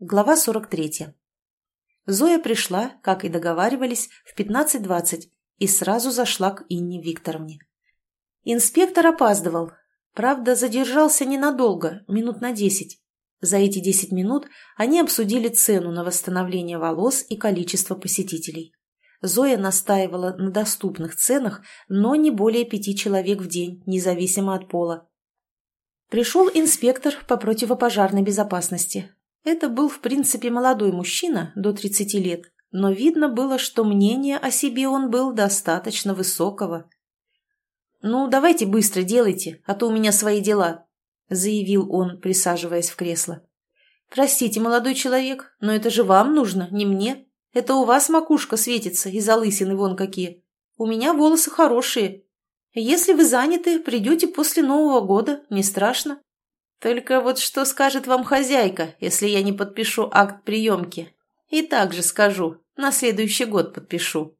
Глава 43. Зоя пришла, как и договаривались, в 15.20 и сразу зашла к Инне Викторовне. Инспектор опаздывал. Правда, задержался ненадолго, минут на 10. За эти 10 минут они обсудили цену на восстановление волос и количество посетителей. Зоя настаивала на доступных ценах, но не более пяти человек в день, независимо от пола. Пришел инспектор по противопожарной безопасности, это был, в принципе, молодой мужчина, до 30 лет, но видно было, что мнение о себе он был достаточно высокого. «Ну, давайте быстро делайте, а то у меня свои дела», — заявил он, присаживаясь в кресло. «Простите, молодой человек, но это же вам нужно, не мне. Это у вас макушка светится и залысины вон какие. У меня волосы хорошие. Если вы заняты, придете после Нового года, не страшно. Только вот что скажет вам хозяйка, если я не подпишу акт приемки? И также скажу, на следующий год подпишу».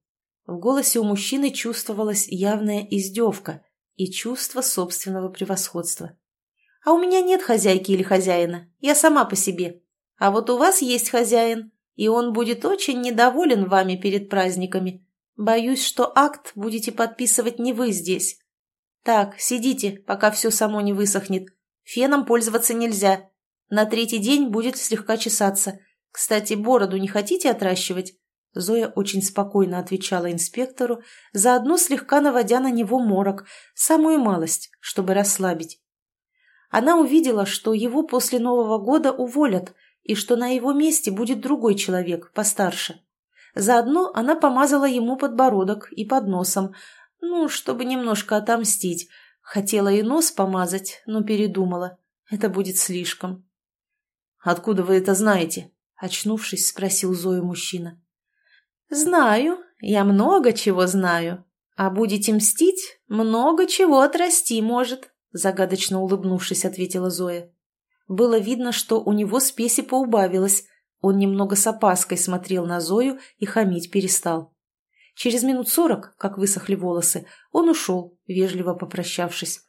В голосе у мужчины чувствовалась явная издевка и чувство собственного превосходства. «А у меня нет хозяйки или хозяина, я сама по себе. А вот у вас есть хозяин, и он будет очень недоволен вами перед праздниками. Боюсь, что акт будете подписывать не вы здесь. Так, сидите, пока все само не высохнет, Феном пользоваться нельзя. На третий день будет слегка чесаться. Кстати, бороду не хотите отращивать?» Зоя очень спокойно отвечала инспектору, заодно слегка наводя на него морок, самую малость, чтобы расслабить. Она увидела, что его после Нового года уволят, и что на его месте будет другой человек, постарше. Заодно она помазала ему подбородок и под носом, ну, чтобы немножко отомстить, Хотела и нос помазать, но передумала. Это будет слишком. «Откуда вы это знаете?» – очнувшись, спросил Зою мужчина. «Знаю. Я много чего знаю. А будете мстить, много чего отрасти может», – загадочно улыбнувшись, ответила Зоя. Было видно, что у него спеси поубавилось. Он немного с опаской смотрел на Зою и хамить перестал. Через минут сорок, как высохли волосы, он ушел, вежливо попрощавшись.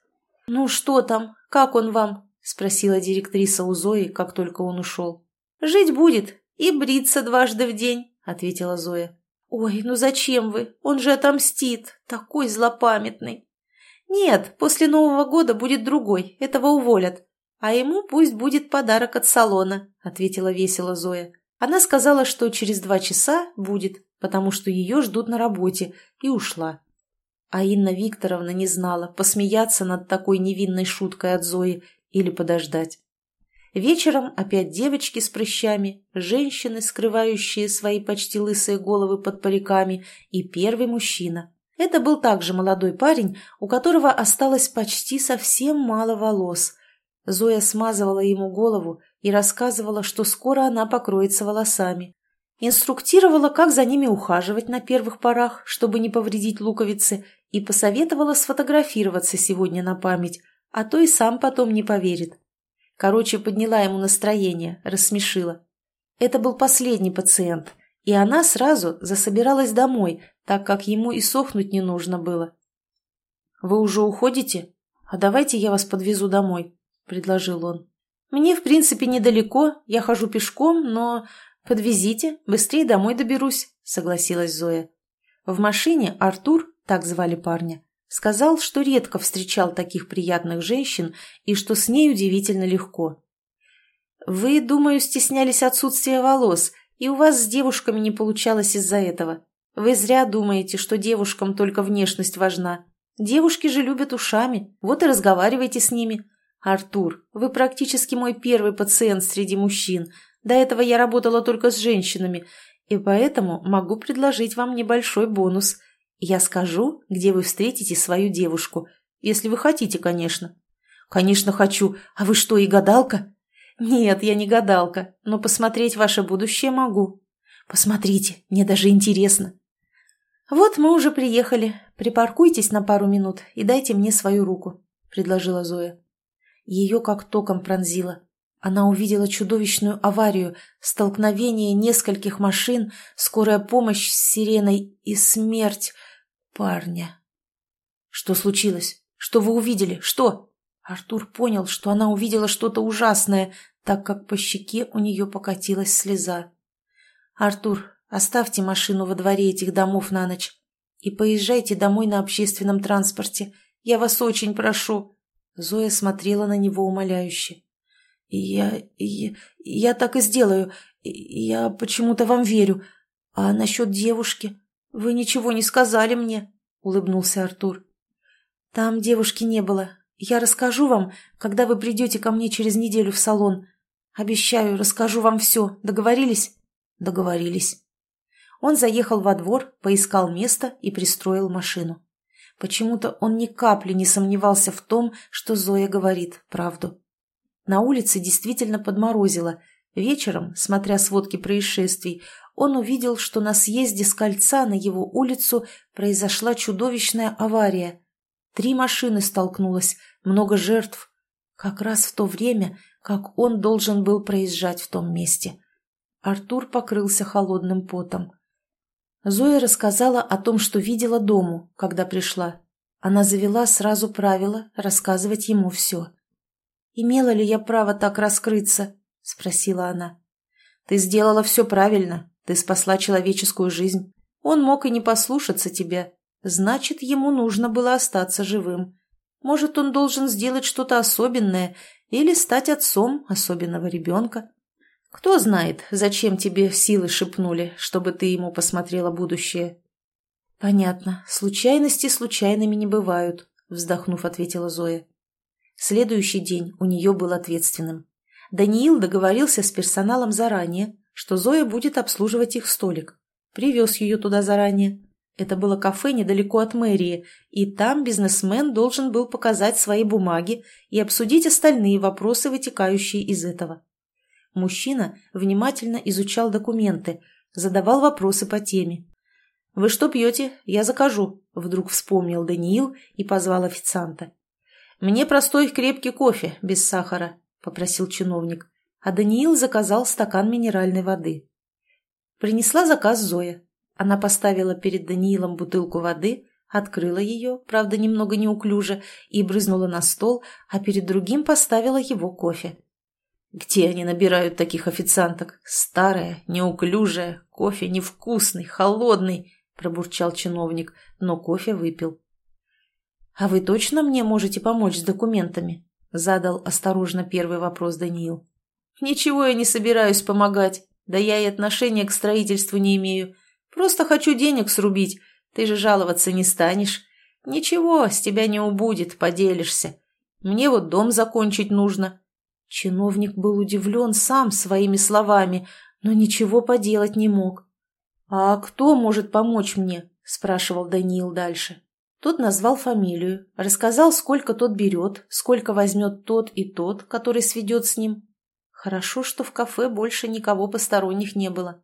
«Ну что там? Как он вам?» – спросила директриса у Зои, как только он ушел. «Жить будет и бриться дважды в день», – ответила Зоя. «Ой, ну зачем вы? Он же отомстит, такой злопамятный». «Нет, после Нового года будет другой, этого уволят. А ему пусть будет подарок от салона», – ответила весело Зоя. Она сказала, что через два часа будет, потому что ее ждут на работе, и ушла. А Инна Викторовна не знала, посмеяться над такой невинной шуткой от Зои или подождать. Вечером опять девочки с прыщами, женщины, скрывающие свои почти лысые головы под париками, и первый мужчина. Это был также молодой парень, у которого осталось почти совсем мало волос. Зоя смазывала ему голову и рассказывала, что скоро она покроется волосами. Инструктировала, как за ними ухаживать на первых порах, чтобы не повредить луковицы, и посоветовала сфотографироваться сегодня на память, а то и сам потом не поверит. Короче, подняла ему настроение, рассмешила. Это был последний пациент, и она сразу засобиралась домой, так как ему и сохнуть не нужно было. «Вы уже уходите? А давайте я вас подвезу домой», — предложил он. «Мне, в принципе, недалеко, я хожу пешком, но «Подвезите, быстрее домой доберусь», — согласилась Зоя. В машине Артур, так звали парня, сказал, что редко встречал таких приятных женщин и что с ней удивительно легко. «Вы, думаю, стеснялись отсутствия волос, и у вас с девушками не получалось из-за этого. Вы зря думаете, что девушкам только внешность важна. Девушки же любят ушами, вот и разговаривайте с ними. Артур, вы практически мой первый пациент среди мужчин, до этого я работала только с женщинами, и поэтому могу предложить вам небольшой бонус. Я скажу, где вы встретите свою девушку, если вы хотите, конечно». «Конечно хочу. А вы что, и гадалка?» «Нет, я не гадалка, но посмотреть ваше будущее могу». «Посмотрите, мне даже интересно». «Вот мы уже приехали. Припаркуйтесь на пару минут и дайте мне свою руку», — предложила Зоя. Ее как током пронзило. Она увидела чудовищную аварию, столкновение нескольких машин, скорая помощь с сиреной и смерть парня. «Что случилось? Что вы увидели? Что?» Артур понял, что она увидела что-то ужасное, так как по щеке у нее покатилась слеза. «Артур, оставьте машину во дворе этих домов на ночь и поезжайте домой на общественном транспорте. Я вас очень прошу». Зоя смотрела на него умоляюще. «Я... я, я так и сделаю. Я почему-то вам верю. А насчет девушки? Вы ничего не сказали мне», — улыбнулся Артур. «Там девушки не было. Я расскажу вам, когда вы придете ко мне через неделю в салон. Обещаю, расскажу вам все. Договорились?» «Договорились». Он заехал во двор, поискал место и пристроил машину. Почему-то он ни капли не сомневался в том, что Зоя говорит правду. На улице действительно подморозило. Вечером, смотря сводки происшествий, он увидел, что на съезде с кольца на его улицу произошла чудовищная авария. Три машины столкнулось, много жертв. Как раз в то время, как он должен был проезжать в том месте. Артур покрылся холодным потом. Зоя рассказала о том, что видела дому, когда пришла. Она завела сразу правило рассказывать ему все. «Имела ли я право так раскрыться?» – спросила она. «Ты сделала все правильно. Ты спасла человеческую жизнь. Он мог и не послушаться тебя. Значит, ему нужно было остаться живым. Может, он должен сделать что-то особенное или стать отцом особенного ребенка. Кто знает, зачем тебе силы шепнули, чтобы ты ему посмотрела будущее?» «Понятно. Случайности случайными не бывают», — вздохнув, ответила Зоя. Следующий день у нее был ответственным. Даниил договорился с персоналом заранее, что Зоя будет обслуживать их столик. Привез ее туда заранее. Это было кафе недалеко от мэрии, и там бизнесмен должен был показать свои бумаги и обсудить остальные вопросы, вытекающие из этого. Мужчина внимательно изучал документы, задавал вопросы по теме. «Вы что пьете? Я закажу», — вдруг вспомнил Даниил и позвал официанта. «Мне простой крепкий кофе, без сахара», — попросил чиновник, а Даниил заказал стакан минеральной воды. Принесла заказ Зоя. Она поставила перед Даниилом бутылку воды, открыла ее, правда, немного неуклюже, и брызнула на стол, а перед другим поставила его кофе. Где они набирают таких официанток? Старая, неуклюжая, кофе невкусный, холодный, пробурчал чиновник, но кофе выпил. «А вы точно мне можете помочь с документами?» задал осторожно первый вопрос Даниил. «Ничего я не собираюсь помогать, да я и отношения к строительству не имею. Просто хочу денег срубить. Ты же жаловаться не станешь. Ничего, с тебя не убудет, поделишься. Мне вот дом закончить нужно». Чиновник был удивлен сам своими словами, но ничего поделать не мог. «А кто может помочь мне?» – спрашивал Даниил дальше. Тот назвал фамилию, рассказал, сколько тот берет, сколько возьмет тот и тот, который сведет с ним. Хорошо, что в кафе больше никого посторонних не было.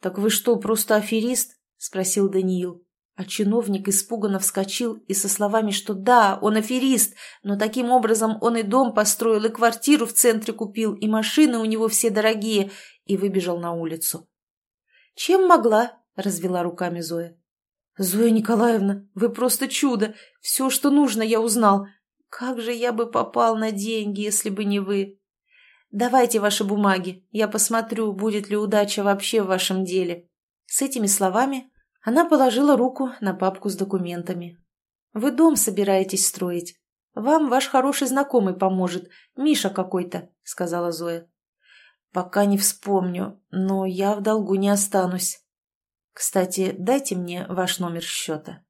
«Так вы что, просто аферист?» – спросил Даниил. А чиновник испуганно вскочил и со словами, что да, он аферист, но таким образом он и дом построил, и квартиру в центре купил, и машины у него все дорогие, и выбежал на улицу. «Чем могла?» – развела руками Зоя. «Зоя Николаевна, вы просто чудо! Все, что нужно, я узнал. Как же я бы попал на деньги, если бы не вы!» «Давайте ваши бумаги, я посмотрю, будет ли удача вообще в вашем деле». С этими словами она положила руку на папку с документами. «Вы дом собираетесь строить. Вам ваш хороший знакомый поможет, Миша какой-то», — сказала Зоя. «Пока не вспомню, но я в долгу не останусь. Кстати, дайте мне ваш номер счета».